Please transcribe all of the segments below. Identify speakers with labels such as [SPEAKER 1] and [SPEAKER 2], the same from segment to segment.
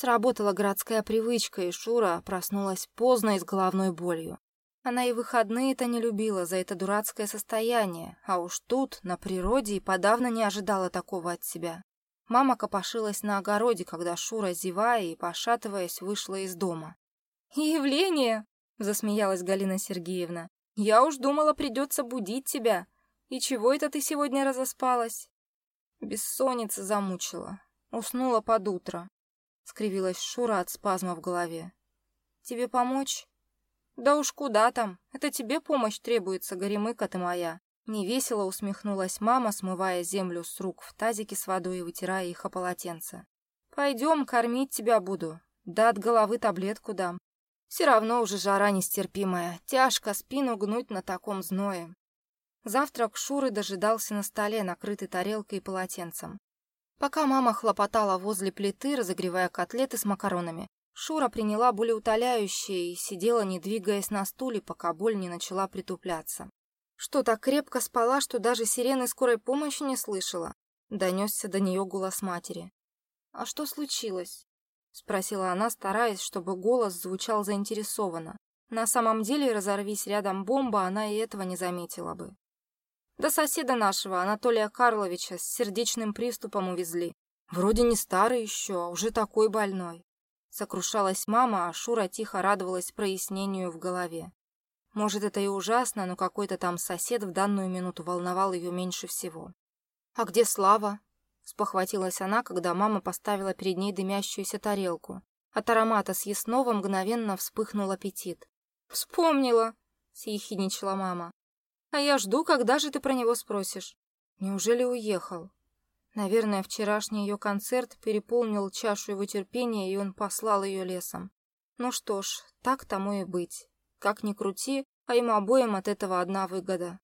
[SPEAKER 1] Сработала городская привычка, и Шура проснулась поздно и с головной болью. Она и выходные-то не любила за это дурацкое состояние, а уж тут, на природе, и подавно не ожидала такого от себя. Мама копошилась на огороде, когда Шура, зевая и пошатываясь, вышла из дома. «Явление!» — засмеялась Галина Сергеевна. «Я уж думала, придется будить тебя. И чего это ты сегодня разоспалась?» Бессонница замучила. Уснула под утро. Скривилась Шура от спазма в голове. «Тебе помочь?» «Да уж куда там? Это тебе помощь требуется, горемыка ты моя!» Невесело усмехнулась мама, смывая землю с рук в тазике с водой и вытирая их о полотенце. «Пойдем, кормить тебя буду. Да от головы таблетку дам. Все равно уже жара нестерпимая. Тяжко спину гнуть на таком зное». Завтрак Шуры дожидался на столе, накрытый тарелкой и полотенцем. Пока мама хлопотала возле плиты, разогревая котлеты с макаронами, Шура приняла болеутоляющее и сидела, не двигаясь на стуле, пока боль не начала притупляться. Что, так крепко спала, что даже сирены скорой помощи не слышала? Донесся до нее голос матери. «А что случилось?» — спросила она, стараясь, чтобы голос звучал заинтересованно. На самом деле, разорвись рядом бомба, она и этого не заметила бы. До соседа нашего, Анатолия Карловича, с сердечным приступом увезли. Вроде не старый еще, а уже такой больной. Сокрушалась мама, а Шура тихо радовалась прояснению в голове. Может, это и ужасно, но какой-то там сосед в данную минуту волновал ее меньше всего. «А где Слава?» — спохватилась она, когда мама поставила перед ней дымящуюся тарелку. От аромата съестного мгновенно вспыхнул аппетит. «Вспомнила!» — съехидничала мама. «А я жду, когда же ты про него спросишь. Неужели уехал?» Наверное, вчерашний ее концерт переполнил чашу его терпения, и он послал ее лесом. Ну что ж, так тому и быть. Как ни крути, а им обоим от этого одна выгода.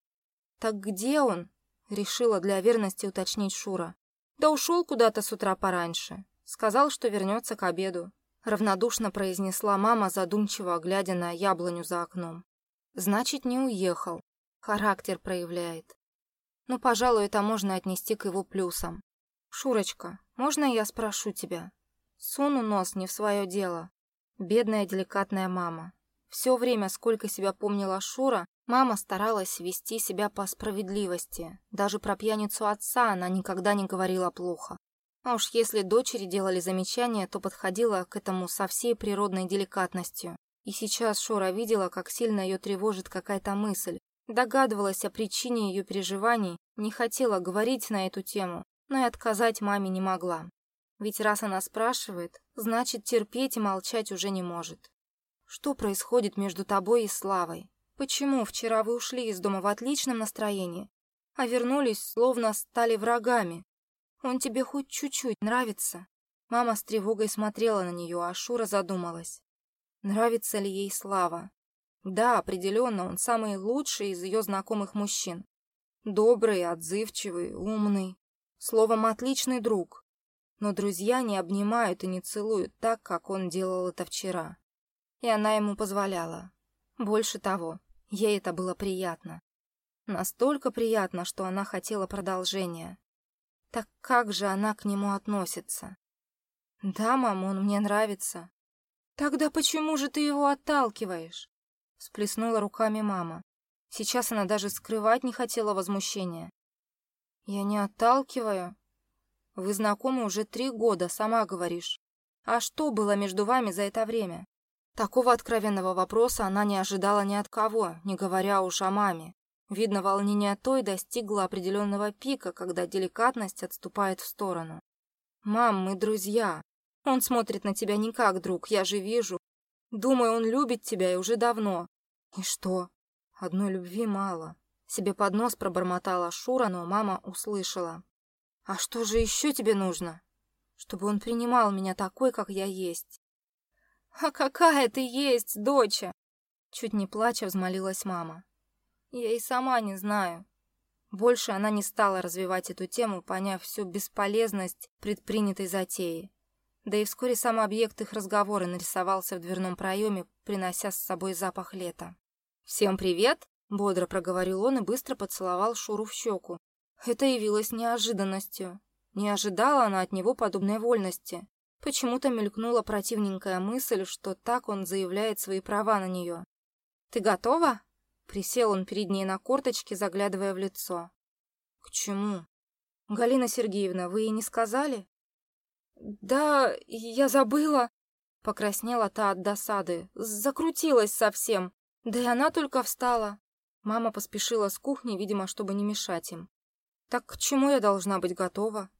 [SPEAKER 1] «Так где он?» — решила для верности уточнить Шура. «Да ушел куда-то с утра пораньше. Сказал, что вернется к обеду», — равнодушно произнесла мама, задумчиво глядя на яблоню за окном. «Значит, не уехал. Характер проявляет. Ну, пожалуй, это можно отнести к его плюсам. «Шурочка, можно я спрошу тебя?» Суну нос не в свое дело. Бедная деликатная мама. Все время, сколько себя помнила Шура, мама старалась вести себя по справедливости. Даже про пьяницу отца она никогда не говорила плохо. А уж если дочери делали замечания, то подходила к этому со всей природной деликатностью. И сейчас Шура видела, как сильно ее тревожит какая-то мысль, Догадывалась о причине ее переживаний, не хотела говорить на эту тему, но и отказать маме не могла. Ведь раз она спрашивает, значит, терпеть и молчать уже не может. Что происходит между тобой и Славой? Почему вчера вы ушли из дома в отличном настроении, а вернулись, словно стали врагами? Он тебе хоть чуть-чуть нравится? Мама с тревогой смотрела на нее, а Шура задумалась. Нравится ли ей Слава? Да, определенно, он самый лучший из ее знакомых мужчин. Добрый, отзывчивый, умный. Словом, отличный друг. Но друзья не обнимают и не целуют так, как он делал это вчера. И она ему позволяла. Больше того, ей это было приятно. Настолько приятно, что она хотела продолжения. Так как же она к нему относится? Да, мам, он мне нравится. Тогда почему же ты его отталкиваешь? Сплеснула руками мама. Сейчас она даже скрывать не хотела возмущения. «Я не отталкиваю. Вы знакомы уже три года, сама говоришь. А что было между вами за это время?» Такого откровенного вопроса она не ожидала ни от кого, не говоря уж о маме. Видно, волнение той достигло определенного пика, когда деликатность отступает в сторону. «Мам, мы друзья. Он смотрит на тебя не как друг, я же вижу. Думаю, он любит тебя и уже давно. И что? Одной любви мало. Себе под нос пробормотала Шура, но мама услышала. А что же еще тебе нужно? Чтобы он принимал меня такой, как я есть. А какая ты есть, доча? Чуть не плача взмолилась мама. Я и сама не знаю. Больше она не стала развивать эту тему, поняв всю бесполезность предпринятой затеи. Да и вскоре сам объект их разговора нарисовался в дверном проеме, принося с собой запах лета. «Всем привет!» — бодро проговорил он и быстро поцеловал Шуру в щеку. Это явилось неожиданностью. Не ожидала она от него подобной вольности. Почему-то мелькнула противненькая мысль, что так он заявляет свои права на нее. «Ты готова?» Присел он перед ней на корточки, заглядывая в лицо. «К чему?» «Галина Сергеевна, вы ей не сказали?» «Да, я забыла», — покраснела та от досады. «Закрутилась совсем. Да и она только встала». Мама поспешила с кухни, видимо, чтобы не мешать им. «Так к чему я должна быть готова?»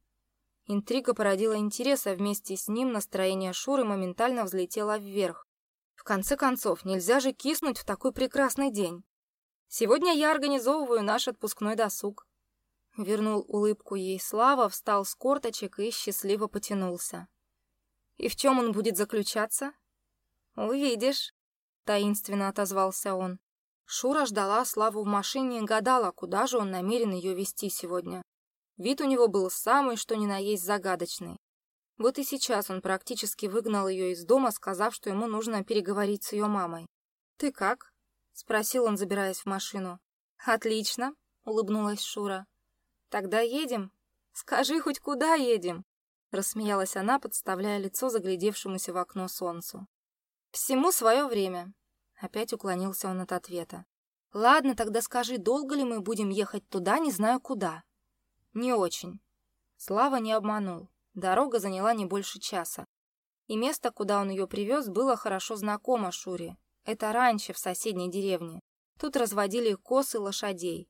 [SPEAKER 1] Интрига породила интерес, а вместе с ним настроение Шуры моментально взлетело вверх. В конце концов, нельзя же киснуть в такой прекрасный день. Сегодня я организовываю наш отпускной досуг. Вернул улыбку ей Слава, встал с корточек и счастливо потянулся. И в чем он будет заключаться? Увидишь, таинственно отозвался он. Шура ждала Славу в машине и гадала, куда же он намерен ее вести сегодня. Вид у него был самый, что ни на есть загадочный. Вот и сейчас он практически выгнал ее из дома, сказав, что ему нужно переговорить с ее мамой. «Ты как?» — спросил он, забираясь в машину. «Отлично», — улыбнулась Шура. «Тогда едем. Скажи, хоть куда едем?» Рассмеялась она, подставляя лицо заглядевшемуся в окно солнцу. «Всему свое время». Опять уклонился он от ответа. «Ладно, тогда скажи, долго ли мы будем ехать туда, не знаю куда?» «Не очень». Слава не обманул. Дорога заняла не больше часа. И место, куда он ее привез, было хорошо знакомо Шуре. Это раньше в соседней деревне. Тут разводили коз и лошадей.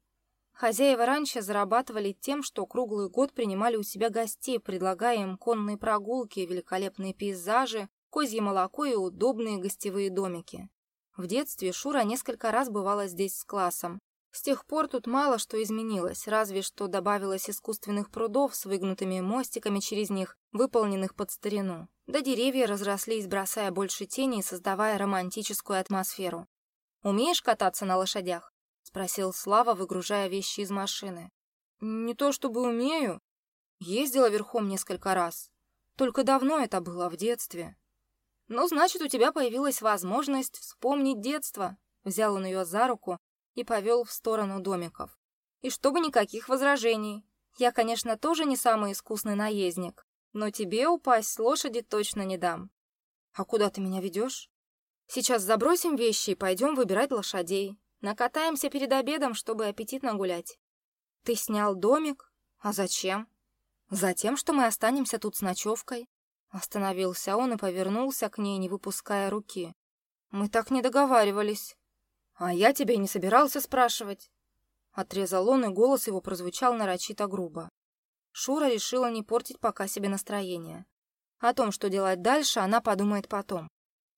[SPEAKER 1] Хозяева раньше зарабатывали тем, что круглый год принимали у себя гостей, предлагая им конные прогулки, великолепные пейзажи, козье молоко и удобные гостевые домики. В детстве Шура несколько раз бывала здесь с классом. С тех пор тут мало что изменилось, разве что добавилось искусственных прудов с выгнутыми мостиками через них, выполненных под старину. Да деревья разрослись, бросая больше тени и создавая романтическую атмосферу. «Умеешь кататься на лошадях?» — спросил Слава, выгружая вещи из машины. «Не то чтобы умею. Ездила верхом несколько раз. Только давно это было, в детстве». «Ну, значит, у тебя появилась возможность вспомнить детство», — взял он ее за руку, и повел в сторону домиков. И чтобы никаких возражений. Я, конечно, тоже не самый искусный наездник, но тебе упасть с лошади точно не дам. А куда ты меня ведешь? Сейчас забросим вещи и пойдем выбирать лошадей. Накатаемся перед обедом, чтобы аппетитно гулять. Ты снял домик? А зачем? Затем, что мы останемся тут с ночевкой. Остановился он и повернулся к ней, не выпуская руки. Мы так не договаривались. «А я тебя не собирался спрашивать». Отрезал он, и голос его прозвучал нарочито грубо. Шура решила не портить пока себе настроение. О том, что делать дальше, она подумает потом.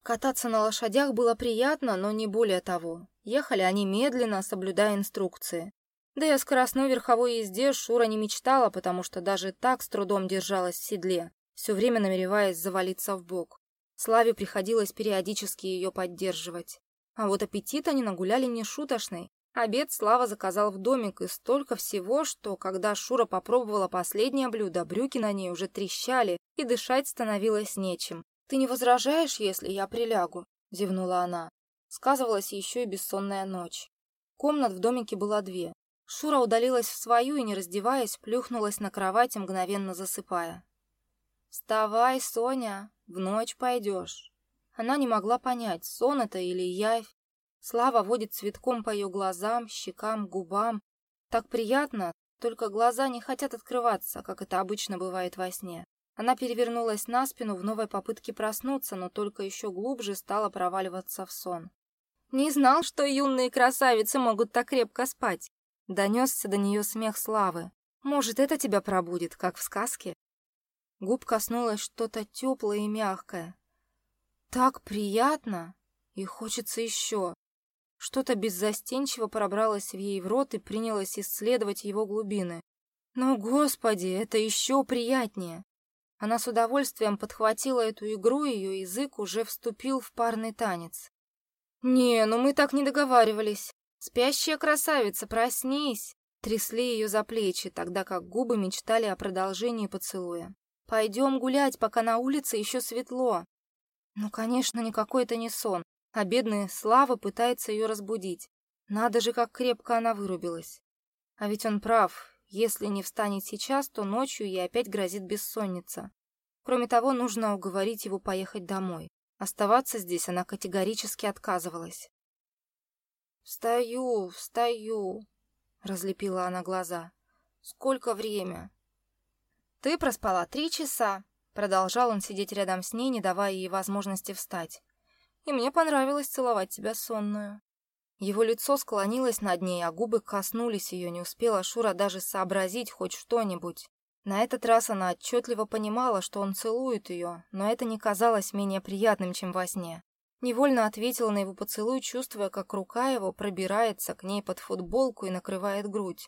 [SPEAKER 1] Кататься на лошадях было приятно, но не более того. Ехали они медленно, соблюдая инструкции. Да и о скоростной верховой езде Шура не мечтала, потому что даже так с трудом держалась в седле, все время намереваясь завалиться в бок. Славе приходилось периодически ее поддерживать. А вот аппетит они нагуляли нешуточный. Обед Слава заказал в домик, и столько всего, что, когда Шура попробовала последнее блюдо, брюки на ней уже трещали, и дышать становилось нечем. «Ты не возражаешь, если я прилягу?» — зевнула она. Сказывалась еще и бессонная ночь. Комнат в домике было две. Шура удалилась в свою и, не раздеваясь, плюхнулась на кровать, мгновенно засыпая. «Вставай, Соня, в ночь пойдешь». Она не могла понять, сон это или явь. Слава водит цветком по ее глазам, щекам, губам. Так приятно, только глаза не хотят открываться, как это обычно бывает во сне. Она перевернулась на спину в новой попытке проснуться, но только еще глубже стала проваливаться в сон. «Не знал, что юные красавицы могут так крепко спать!» Донесся до нее смех Славы. «Может, это тебя пробудет, как в сказке?» Губ коснулось что-то теплое и мягкое. Так приятно, и хочется еще. Что-то беззастенчиво пробралось в ей в рот и принялось исследовать его глубины. Но, господи, это еще приятнее. Она с удовольствием подхватила эту игру, и ее язык уже вступил в парный танец. «Не, ну мы так не договаривались. Спящая красавица, проснись!» Трясли ее за плечи, тогда как губы мечтали о продолжении поцелуя. «Пойдем гулять, пока на улице еще светло. Ну, конечно, никакой это не сон, а бедная Слава пытается ее разбудить. Надо же, как крепко она вырубилась. А ведь он прав, если не встанет сейчас, то ночью ей опять грозит бессонница. Кроме того, нужно уговорить его поехать домой. Оставаться здесь она категорически отказывалась. «Встаю, встаю», — разлепила она глаза. «Сколько время?» «Ты проспала три часа», — продолжал он сидеть рядом с ней, не давая ей возможности встать. «И мне понравилось целовать тебя сонную». Его лицо склонилось над ней, а губы коснулись ее, не успела Шура даже сообразить хоть что-нибудь. На этот раз она отчетливо понимала, что он целует ее, но это не казалось менее приятным, чем во сне. Невольно ответила на его поцелуй, чувствуя, как рука его пробирается к ней под футболку и накрывает грудь.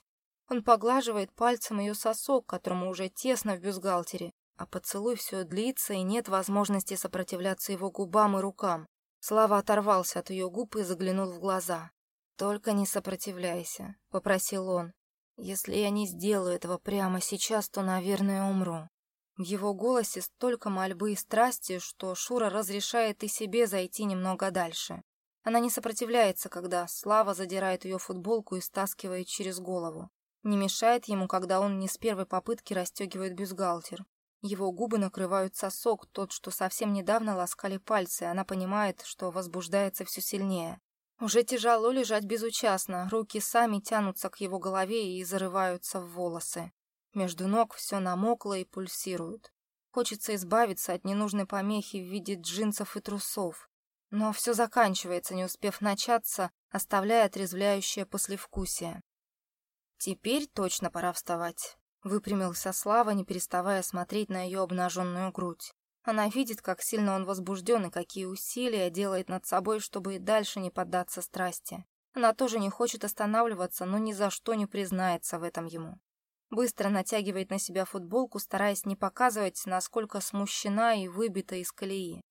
[SPEAKER 1] Он поглаживает пальцем ее сосок, которому уже тесно в бюстгальтере, а поцелуй все длится, и нет возможности сопротивляться его губам и рукам. Слава оторвался от ее губ и заглянул в глаза. «Только не сопротивляйся», — попросил он. Если я не сделаю этого прямо сейчас, то, наверное, умру. В его голосе столько мольбы и страсти, что Шура разрешает и себе зайти немного дальше. Она не сопротивляется, когда Слава задирает ее футболку и стаскивает через голову. Не мешает ему, когда он не с первой попытки расстегивает бюстгальтер. Его губы накрывают сосок, тот, что совсем недавно ласкали пальцы, и она понимает, что возбуждается все сильнее. Уже тяжело лежать безучастно, руки сами тянутся к его голове и зарываются в волосы. Между ног все намокло и пульсирует. Хочется избавиться от ненужной помехи в виде джинсов и трусов. Но все заканчивается, не успев начаться, оставляя отрезвляющее послевкусие. Теперь точно пора вставать. Выпрямился Слава, не переставая смотреть на ее обнаженную грудь. Она видит, как сильно он возбужден и какие усилия делает над собой, чтобы и дальше не поддаться страсти. Она тоже не хочет останавливаться, но ни за что не признается в этом ему. Быстро натягивает на себя футболку, стараясь не показывать, насколько смущена и выбита из колеи.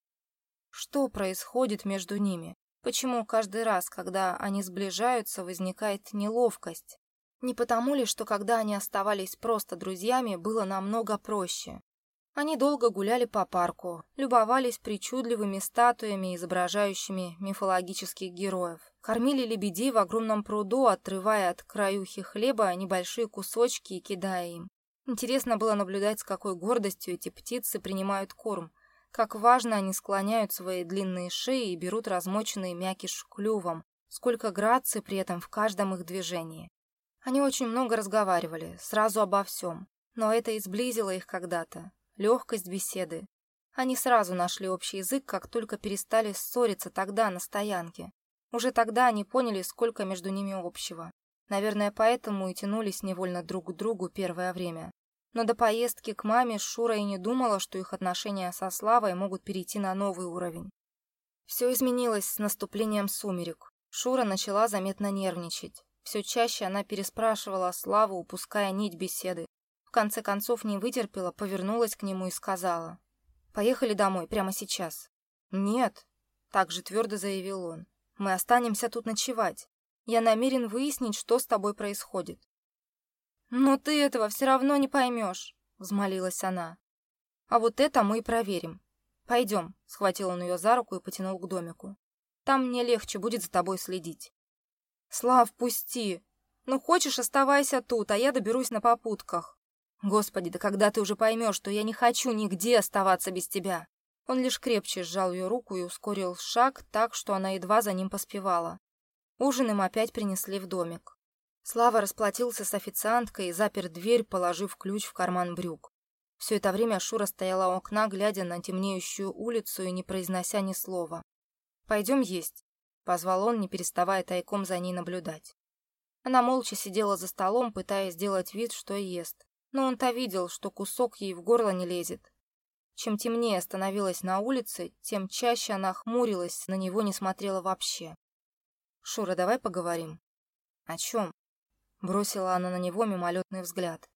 [SPEAKER 1] Что происходит между ними? Почему каждый раз, когда они сближаются, возникает неловкость? Не потому ли, что когда они оставались просто друзьями, было намного проще? Они долго гуляли по парку, любовались причудливыми статуями, изображающими мифологических героев. Кормили лебедей в огромном пруду, отрывая от краюхи хлеба небольшие кусочки и кидая им. Интересно было наблюдать, с какой гордостью эти птицы принимают корм, как важно они склоняют свои длинные шеи и берут размоченный мякиш клювом, сколько грации при этом в каждом их движении. Они очень много разговаривали, сразу обо всем, но это и сблизило их когда-то легкость беседы. Они сразу нашли общий язык, как только перестали ссориться тогда, на стоянке. Уже тогда они поняли, сколько между ними общего. Наверное, поэтому и тянулись невольно друг к другу первое время. Но до поездки к маме Шура и не думала, что их отношения со Славой могут перейти на новый уровень. Все изменилось с наступлением сумерек. Шура начала заметно нервничать. Все чаще она переспрашивала Славу, упуская нить беседы. В конце концов не вытерпела, повернулась к нему и сказала. «Поехали домой, прямо сейчас». «Нет», — так же твердо заявил он. «Мы останемся тут ночевать. Я намерен выяснить, что с тобой происходит». «Но ты этого все равно не поймешь», — взмолилась она. «А вот это мы и проверим. Пойдем», — схватил он ее за руку и потянул к домику. «Там мне легче будет за тобой следить». «Слав, пусти! Ну, хочешь, оставайся тут, а я доберусь на попутках». Господи, да когда ты уже поймешь, что я не хочу нигде оставаться без тебя? Он лишь крепче сжал ее руку и ускорил шаг так, что она едва за ним поспевала. Ужин им опять принесли в домик. Слава расплатился с официанткой и запер дверь, положив ключ в карман брюк. Все это время Шура стояла у окна, глядя на темнеющую улицу и не произнося ни слова. «Пойдем есть», — позвал он, не переставая тайком за ней наблюдать. Она молча сидела за столом, пытаясь сделать вид, что ест. Но он-то видел, что кусок ей в горло не лезет. Чем темнее становилась на улице, тем чаще она хмурилась, на него не смотрела вообще. «Шура, давай поговорим». «О чем?» Бросила она на него мимолетный взгляд.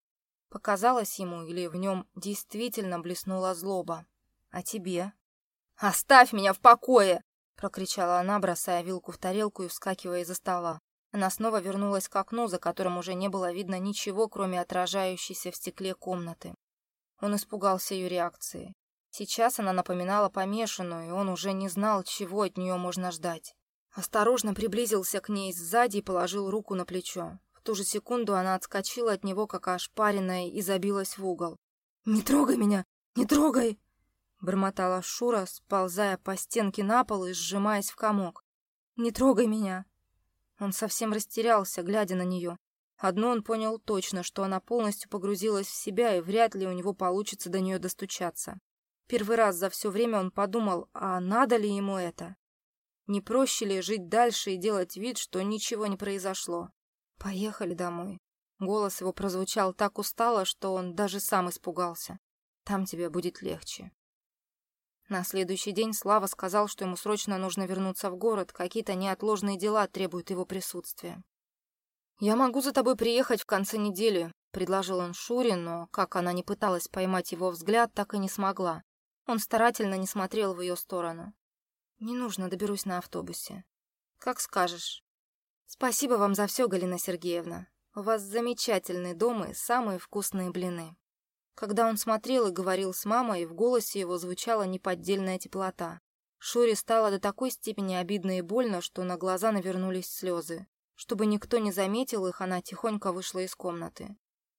[SPEAKER 1] Показалось ему, или в нем действительно блеснула злоба. «А тебе?» «Оставь меня в покое!» Прокричала она, бросая вилку в тарелку и вскакивая из-за стола. Она снова вернулась к окну, за которым уже не было видно ничего, кроме отражающейся в стекле комнаты. Он испугался ее реакции. Сейчас она напоминала помешанную, и он уже не знал, чего от нее можно ждать. Осторожно приблизился к ней сзади и положил руку на плечо. В ту же секунду она отскочила от него, как ошпаренная, и забилась в угол. «Не трогай меня! Не трогай!» Бормотала Шура, сползая по стенке на пол и сжимаясь в комок. «Не трогай меня!» Он совсем растерялся, глядя на нее. Одно он понял точно, что она полностью погрузилась в себя, и вряд ли у него получится до нее достучаться. Первый раз за все время он подумал, а надо ли ему это? Не проще ли жить дальше и делать вид, что ничего не произошло? Поехали домой. Голос его прозвучал так устало, что он даже сам испугался. Там тебе будет легче. На следующий день Слава сказал, что ему срочно нужно вернуться в город, какие-то неотложные дела требуют его присутствия. «Я могу за тобой приехать в конце недели», — предложил он Шуре, но, как она не пыталась поймать его взгляд, так и не смогла. Он старательно не смотрел в ее сторону. «Не нужно, доберусь на автобусе». «Как скажешь». «Спасибо вам за все, Галина Сергеевна. У вас замечательный дом и самые вкусные блины». Когда он смотрел и говорил с мамой, в голосе его звучала неподдельная теплота. Шуре стало до такой степени обидно и больно, что на глаза навернулись слезы. Чтобы никто не заметил их, она тихонько вышла из комнаты.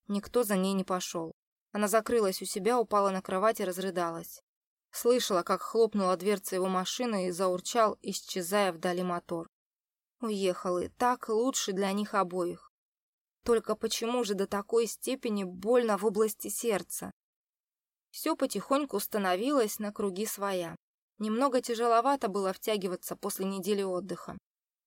[SPEAKER 1] Никто за ней не пошел. Она закрылась у себя, упала на кровать и разрыдалась. Слышала, как хлопнула дверца его машины и заурчал, исчезая вдали мотор. Уехал, и так лучше для них обоих. Только почему же до такой степени больно в области сердца? Все потихоньку становилось на круги своя. Немного тяжеловато было втягиваться после недели отдыха.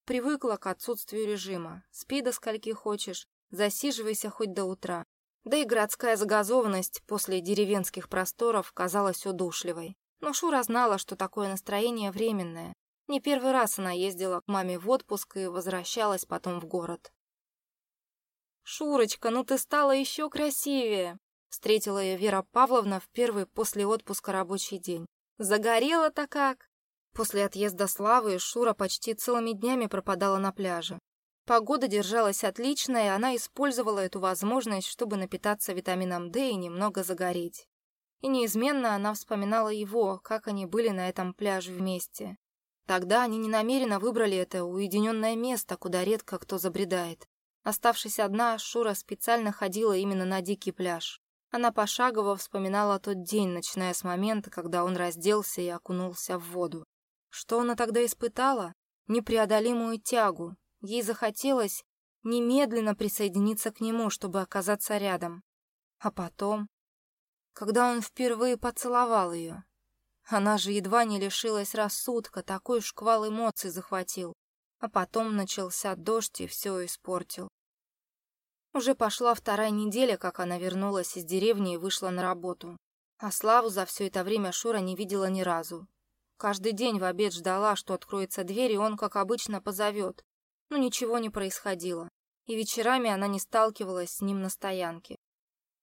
[SPEAKER 1] Привыкла к отсутствию режима. Спи до скольки хочешь, засиживайся хоть до утра. Да и городская загазованность после деревенских просторов казалась удушливой. Но Шура знала, что такое настроение временное. Не первый раз она ездила к маме в отпуск и возвращалась потом в город. «Шурочка, ну ты стала еще красивее!» Встретила ее Вера Павловна в первый после отпуска рабочий день. «Загорела-то как!» После отъезда Славы Шура почти целыми днями пропадала на пляже. Погода держалась отличная, и она использовала эту возможность, чтобы напитаться витамином D и немного загореть. И неизменно она вспоминала его, как они были на этом пляже вместе. Тогда они ненамеренно выбрали это уединенное место, куда редко кто забредает. Оставшись одна, Шура специально ходила именно на дикий пляж. Она пошагово вспоминала тот день, начиная с момента, когда он разделся и окунулся в воду. Что она тогда испытала? Непреодолимую тягу. Ей захотелось немедленно присоединиться к нему, чтобы оказаться рядом. А потом, когда он впервые поцеловал ее, она же едва не лишилась рассудка, такой шквал эмоций захватил. А потом начался дождь и все испортил. Уже пошла вторая неделя, как она вернулась из деревни и вышла на работу. А Славу за все это время Шура не видела ни разу. Каждый день в обед ждала, что откроется дверь, и он, как обычно, позовет. Но ничего не происходило. И вечерами она не сталкивалась с ним на стоянке.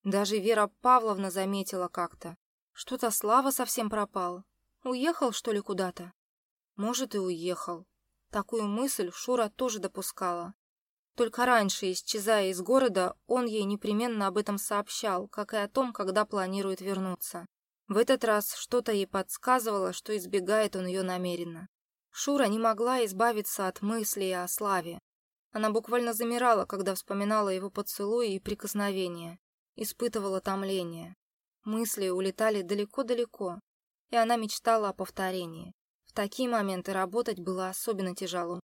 [SPEAKER 1] Даже Вера Павловна заметила как-то. Что-то Слава совсем пропал. Уехал, что ли, куда-то? Может, и уехал. Такую мысль Шура тоже допускала. Только раньше, исчезая из города, он ей непременно об этом сообщал, как и о том, когда планирует вернуться. В этот раз что-то ей подсказывало, что избегает он ее намеренно. Шура не могла избавиться от мыслей о Славе. Она буквально замирала, когда вспоминала его поцелуи и прикосновения, испытывала томление. Мысли улетали далеко-далеко, и она мечтала о повторении такие моменты работать было особенно тяжело.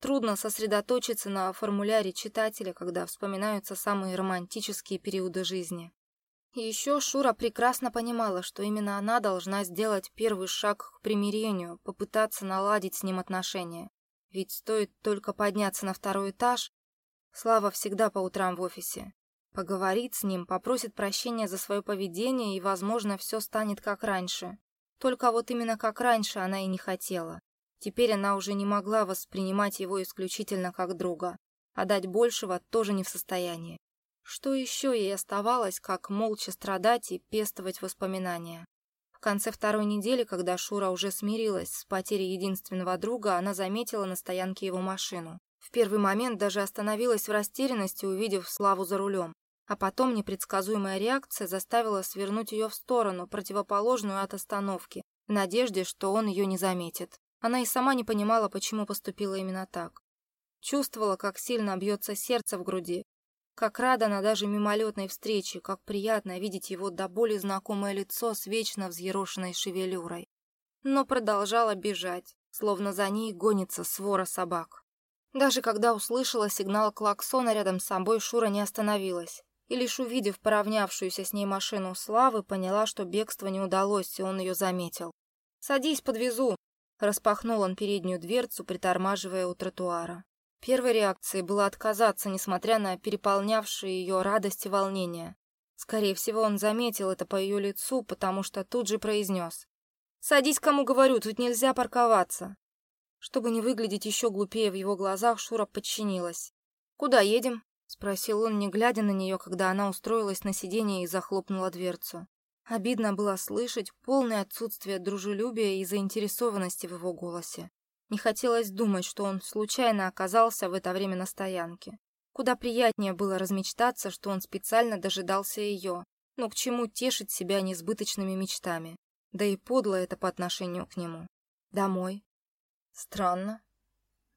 [SPEAKER 1] Трудно сосредоточиться на формуляре читателя, когда вспоминаются самые романтические периоды жизни. Еще Шура прекрасно понимала, что именно она должна сделать первый шаг к примирению, попытаться наладить с ним отношения. Ведь стоит только подняться на второй этаж, Слава всегда по утрам в офисе. Поговорит с ним, попросит прощения за свое поведение, и, возможно, все станет как раньше. Только вот именно как раньше она и не хотела. Теперь она уже не могла воспринимать его исключительно как друга, а дать большего тоже не в состоянии. Что еще ей оставалось, как молча страдать и пестовать воспоминания? В конце второй недели, когда Шура уже смирилась с потерей единственного друга, она заметила на стоянке его машину. В первый момент даже остановилась в растерянности, увидев Славу за рулем. А потом непредсказуемая реакция заставила свернуть ее в сторону, противоположную от остановки, в надежде, что он ее не заметит. Она и сама не понимала, почему поступила именно так. Чувствовала, как сильно бьется сердце в груди. Как рада она даже мимолетной встрече, как приятно видеть его до боли знакомое лицо с вечно взъерошенной шевелюрой. Но продолжала бежать, словно за ней гонится свора собак. Даже когда услышала сигнал клаксона рядом с собой, Шура не остановилась. И лишь увидев поравнявшуюся с ней машину Славы, поняла, что бегство не удалось, и он ее заметил. «Садись, подвезу!» Распахнул он переднюю дверцу, притормаживая у тротуара. Первой реакцией было отказаться, несмотря на переполнявшие ее радость и волнение. Скорее всего, он заметил это по ее лицу, потому что тут же произнес. «Садись, кому говорю, тут нельзя парковаться!» Чтобы не выглядеть еще глупее в его глазах, Шура подчинилась. «Куда едем?» — спросил он, не глядя на нее, когда она устроилась на сиденье и захлопнула дверцу. Обидно было слышать полное отсутствие дружелюбия и заинтересованности в его голосе. Не хотелось думать, что он случайно оказался в это время на стоянке. Куда приятнее было размечтаться, что он специально дожидался ее. Но к чему тешить себя несбыточными мечтами? Да и подло это по отношению к нему. Домой, Странно.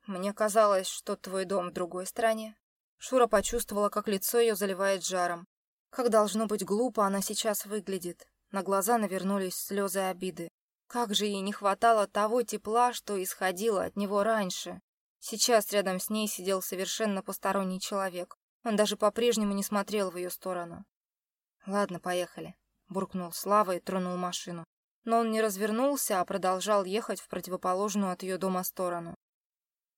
[SPEAKER 1] Мне казалось, что твой дом в другой стране. Шура почувствовала, как лицо ее заливает жаром. Как должно быть глупо она сейчас выглядит. На глаза навернулись слезы обиды. Как же ей не хватало того тепла, что исходило от него раньше. Сейчас рядом с ней сидел совершенно посторонний человек. Он даже по-прежнему не смотрел в ее сторону. «Ладно, поехали», — буркнул Слава и тронул машину но он не развернулся, а продолжал ехать в противоположную от ее дома сторону.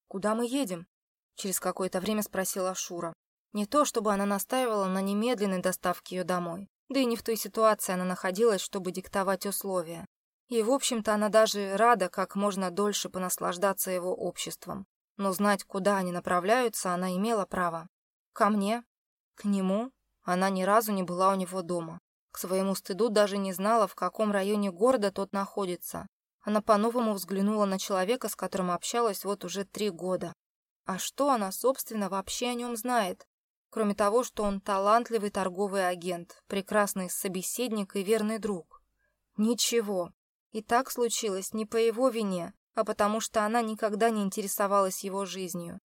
[SPEAKER 1] «Куда мы едем?» — через какое-то время спросила Шура. Не то, чтобы она настаивала на немедленной доставке ее домой, да и не в той ситуации она находилась, чтобы диктовать условия. И, в общем-то, она даже рада как можно дольше понаслаждаться его обществом. Но знать, куда они направляются, она имела право. Ко мне, к нему, она ни разу не была у него дома. К своему стыду даже не знала, в каком районе города тот находится. Она по-новому взглянула на человека, с которым общалась вот уже три года. А что она, собственно, вообще о нем знает? Кроме того, что он талантливый торговый агент, прекрасный собеседник и верный друг. Ничего. И так случилось не по его вине, а потому что она никогда не интересовалась его жизнью.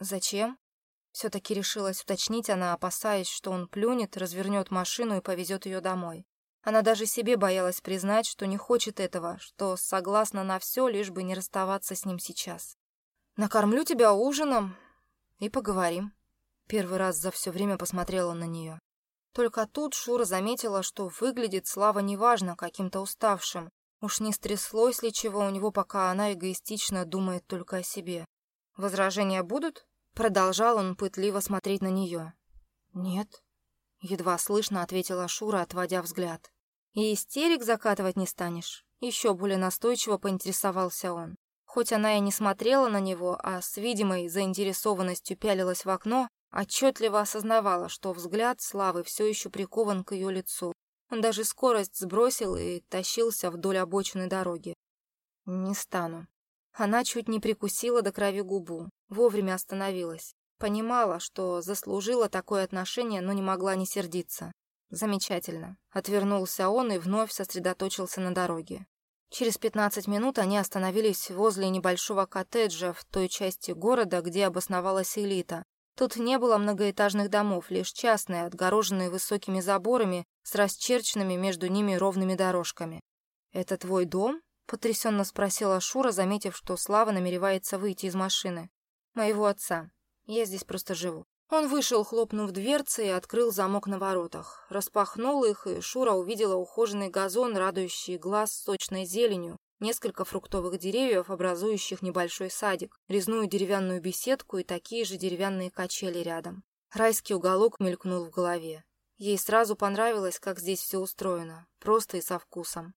[SPEAKER 1] Зачем? Все-таки решилась уточнить она, опасаясь, что он плюнет, развернет машину и повезет ее домой. Она даже себе боялась признать, что не хочет этого, что согласна на все, лишь бы не расставаться с ним сейчас. «Накормлю тебя ужином и поговорим». Первый раз за все время посмотрела на нее. Только тут Шура заметила, что выглядит Слава неважно, каким-то уставшим. Уж не стряслось ли чего у него, пока она эгоистично думает только о себе. «Возражения будут?» Продолжал он пытливо смотреть на нее. «Нет», — едва слышно ответила Шура, отводя взгляд. «И истерик закатывать не станешь?» Еще более настойчиво поинтересовался он. Хоть она и не смотрела на него, а с видимой заинтересованностью пялилась в окно, отчетливо осознавала, что взгляд Славы все еще прикован к ее лицу. Он даже скорость сбросил и тащился вдоль обочины дороги. «Не стану», она чуть не прикусила до крови губу, вовремя остановилась. Понимала, что заслужила такое отношение, но не могла не сердиться. Замечательно. Отвернулся он и вновь сосредоточился на дороге. Через 15 минут они остановились возле небольшого коттеджа в той части города, где обосновалась элита. Тут не было многоэтажных домов, лишь частные, отгороженные высокими заборами с расчерченными между ними ровными дорожками. «Это твой дом?» Потрясенно спросила Шура, заметив, что Слава намеревается выйти из машины. «Моего отца. Я здесь просто живу». Он вышел, хлопнув дверцы, и открыл замок на воротах. Распахнул их, и Шура увидела ухоженный газон, радующий глаз сочной зеленью, несколько фруктовых деревьев, образующих небольшой садик, резную деревянную беседку и такие же деревянные качели рядом. Райский уголок мелькнул в голове. Ей сразу понравилось, как здесь все устроено, просто и со вкусом.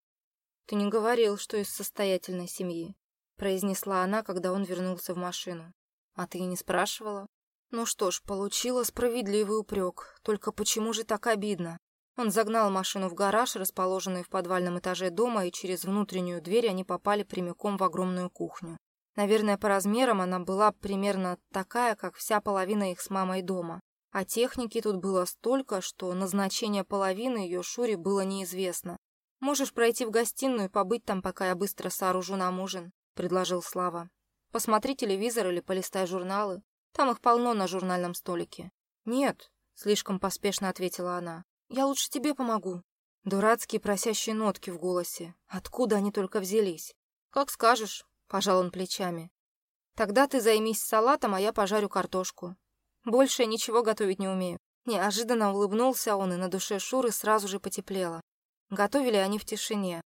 [SPEAKER 1] «Ты не говорил, что из состоятельной семьи», — произнесла она, когда он вернулся в машину. «А ты и не спрашивала?» Ну что ж, получила справедливый упрек. Только почему же так обидно? Он загнал машину в гараж, расположенный в подвальном этаже дома, и через внутреннюю дверь они попали прямиком в огромную кухню. Наверное, по размерам она была примерно такая, как вся половина их с мамой дома. А техники тут было столько, что назначение половины ее Шуре было неизвестно. «Можешь пройти в гостиную и побыть там, пока я быстро сооружу нам ужин», — предложил Слава. «Посмотри телевизор или полистай журналы. Там их полно на журнальном столике». «Нет», — слишком поспешно ответила она. «Я лучше тебе помогу». Дурацкие просящие нотки в голосе. Откуда они только взялись? «Как скажешь», — пожал он плечами. «Тогда ты займись салатом, а я пожарю картошку. Больше я ничего готовить не умею». Неожиданно улыбнулся он, и на душе Шуры сразу же потеплело. Готовили они в тишине.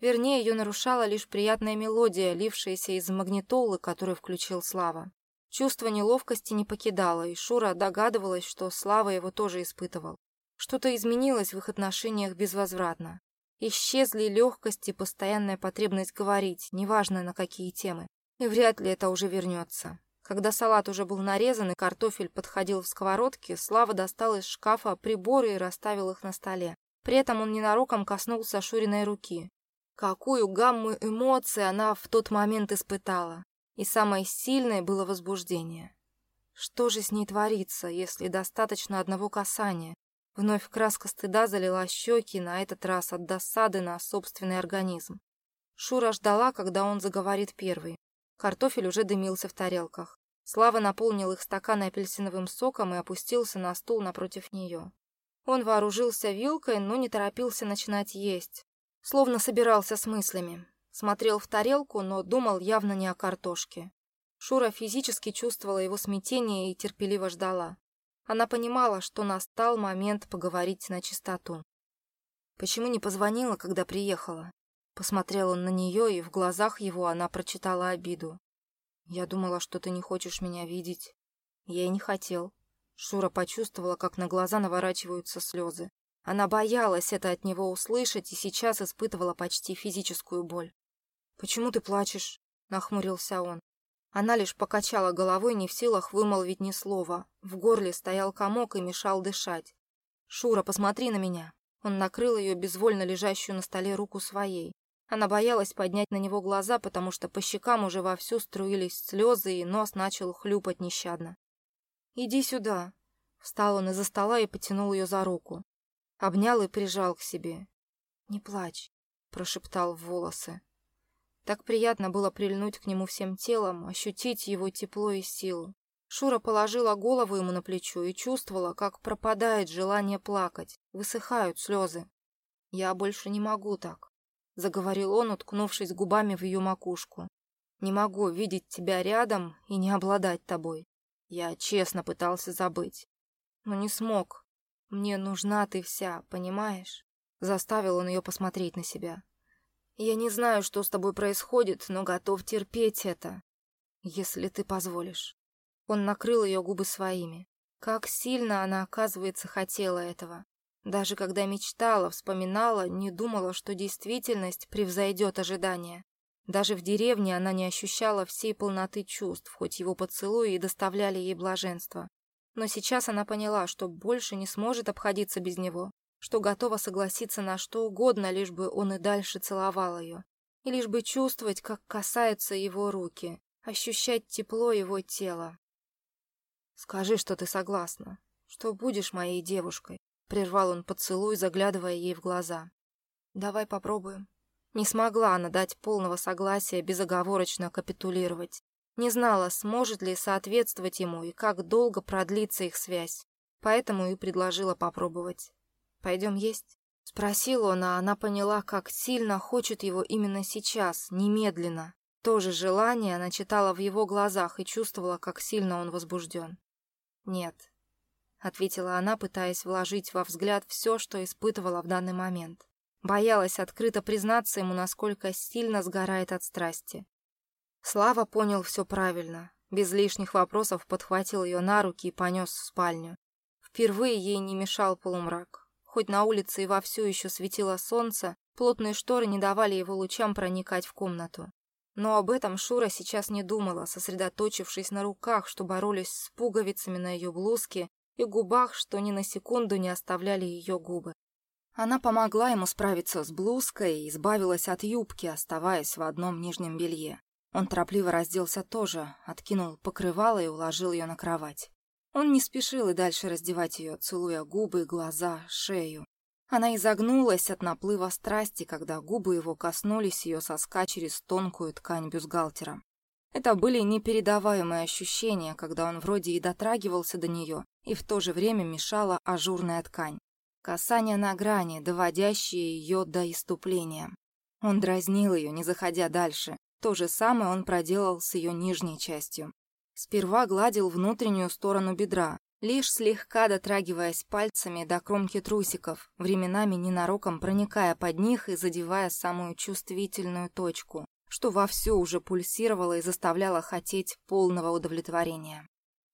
[SPEAKER 1] Вернее, ее нарушала лишь приятная мелодия, лившаяся из магнитолы, которую включил Слава. Чувство неловкости не покидало, и Шура догадывалась, что Слава его тоже испытывал. Что-то изменилось в их отношениях безвозвратно. Исчезли легкость и постоянная потребность говорить, неважно на какие темы. И вряд ли это уже вернется. Когда салат уже был нарезан и картофель подходил в сковородке, Слава достал из шкафа приборы и расставил их на столе. При этом он ненароком коснулся Шуриной руки. Какую гамму эмоций она в тот момент испытала. И самое сильное было возбуждение. Что же с ней творится, если достаточно одного касания? Вновь краска стыда залила щеки, на этот раз от досады на собственный организм. Шура ждала, когда он заговорит первый. Картофель уже дымился в тарелках. Слава наполнил их стаканы апельсиновым соком и опустился на стул напротив нее. Он вооружился вилкой, но не торопился начинать есть. Словно собирался с мыслями. Смотрел в тарелку, но думал явно не о картошке. Шура физически чувствовала его смятение и терпеливо ждала. Она понимала, что настал момент поговорить на чистоту. Почему не позвонила, когда приехала? Посмотрел он на нее, и в глазах его она прочитала обиду. «Я думала, что ты не хочешь меня видеть. Я и не хотел». Шура почувствовала, как на глаза наворачиваются слезы. Она боялась это от него услышать и сейчас испытывала почти физическую боль. «Почему ты плачешь?» — нахмурился он. Она лишь покачала головой, не в силах вымолвить ни слова. В горле стоял комок и мешал дышать. «Шура, посмотри на меня!» Он накрыл ее безвольно лежащую на столе руку своей. Она боялась поднять на него глаза, потому что по щекам уже вовсю струились слезы, и нос начал хлюпать нещадно. «Иди сюда!» Встал он из-за стола и потянул ее за руку. Обнял и прижал к себе. «Не плачь», — прошептал в волосы. Так приятно было прильнуть к нему всем телом, ощутить его тепло и силу. Шура положила голову ему на плечо и чувствовала, как пропадает желание плакать, высыхают слезы. «Я больше не могу так», — заговорил он, уткнувшись губами в ее макушку. «Не могу видеть тебя рядом и не обладать тобой. Я честно пытался забыть, но не смог. Мне нужна ты вся, понимаешь?» Заставил он ее посмотреть на себя. Я не знаю, что с тобой происходит, но готов терпеть это, если ты позволишь. Он накрыл ее губы своими. Как сильно она, оказывается, хотела этого. Даже когда мечтала, вспоминала, не думала, что действительность превзойдет ожидания. Даже в деревне она не ощущала всей полноты чувств, хоть его поцелуи и доставляли ей блаженство. Но сейчас она поняла, что больше не сможет обходиться без него, что готова согласиться на что угодно, лишь бы он и дальше целовал ее, и лишь бы чувствовать, как касаются его руки, ощущать тепло его тела. «Скажи, что ты согласна, что будешь моей девушкой», — прервал он поцелуй, заглядывая ей в глаза. «Давай попробуем». Не смогла она дать полного согласия безоговорочно капитулировать. Не знала, сможет ли соответствовать ему и как долго продлится их связь, поэтому и предложила попробовать. Пойдем есть?» Спросил он, а она поняла, как сильно хочет его именно сейчас, немедленно. То же желание она читала в его глазах и чувствовала, как сильно он возбужден. «Нет», — ответила она, пытаясь вложить во взгляд все, что испытывала в данный момент. Боялась открыто признаться ему, насколько сильно сгорает от страсти. Слава понял все правильно. Без лишних вопросов подхватил ее на руки и понес в спальню. Впервые ей не мешал полумрак. Хоть на улице и вовсю еще светило солнце, плотные шторы не давали его лучам проникать в комнату. Но об этом Шура сейчас не думала, сосредоточившись на руках, что боролись с пуговицами на ее блузке, и губах, что ни на секунду не оставляли ее губы. Она помогла ему справиться с блузкой и избавилась от юбки, оставаясь в одном нижнем белье. Он торопливо разделся тоже, откинул покрывало и уложил ее на кровать. Он не спешил и дальше раздевать ее, целуя губы, глаза, шею. Она изогнулась от наплыва страсти, когда губы его коснулись ее соска через тонкую ткань бюстгальтера. Это были непередаваемые ощущения, когда он вроде и дотрагивался до нее, и в то же время мешала ажурная ткань. Касание на грани, доводящее ее до иступления. Он дразнил ее, не заходя дальше. То же самое он проделал с ее нижней частью. Сперва гладил внутреннюю сторону бедра, лишь слегка дотрагиваясь пальцами до кромки трусиков, временами ненароком проникая под них и задевая самую чувствительную точку, что вовсю уже пульсировало и заставляло хотеть полного удовлетворения.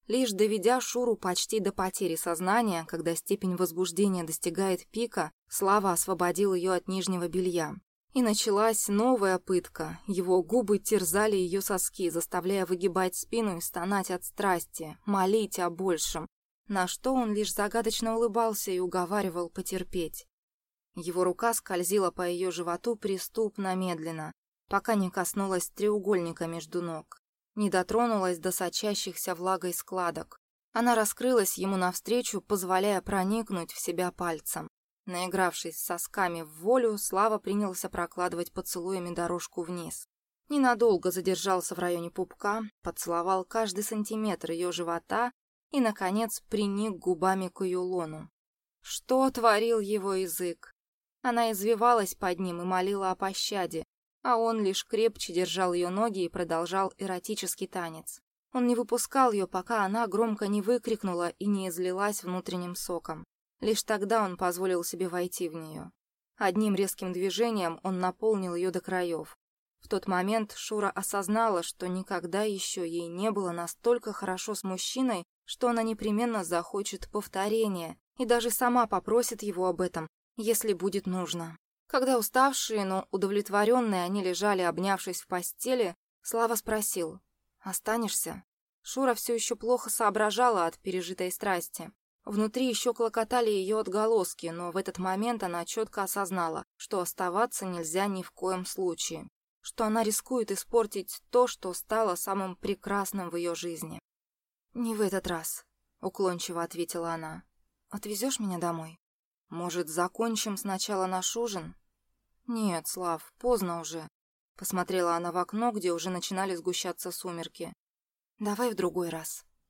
[SPEAKER 1] Лишь доведя Шуру почти до потери сознания, когда степень возбуждения достигает пика, Слава освободил ее от нижнего белья, и началась новая пытка. Его губы терзали ее соски, заставляя выгибать спину и стонать от страсти, молить о большем, на что он лишь загадочно улыбался и уговаривал потерпеть. Его рука скользила по ее животу преступно медленно, пока не коснулась треугольника между ног, не дотронулась до сочащихся влагой складок. Она раскрылась ему навстречу, позволяя проникнуть в себя пальцем. Наигравшись сосками в волю, Слава принялся прокладывать поцелуями дорожку вниз. Ненадолго задержался в районе пупка, поцеловал каждый сантиметр ее живота и, наконец, приник губами к ее лону. Что творил его язык? Она извивалась под ним и молила о пощаде, а он лишь крепче держал ее ноги и продолжал эротический танец. Он не выпускал ее, пока она громко не выкрикнула и не излилась внутренним соком. Лишь тогда он позволил себе войти в нее. Одним резким движением он наполнил ее до краев. В тот момент Шура осознала, что никогда еще ей не было настолько хорошо с мужчиной, что она непременно захочет повторения и даже сама попросит его об этом, если будет нужно. Когда уставшие, но удовлетворенные они лежали, обнявшись в постели, Слава спросил «Останешься?». Шура все еще плохо соображала от пережитой страсти. Внутри еще клокотали ее отголоски, но в этот момент она четко осознала, что оставаться нельзя ни в коем случае, что она рискует испортить то, что стало самым прекрасным в ее жизни. «Не в этот раз», — уклончиво ответила она. «Отвезешь меня домой? Может, закончим сначала наш ужин?» «Нет, Слав, поздно уже», — посмотрела она в окно, где уже начинали сгущаться сумерки. «Давай в другой раз».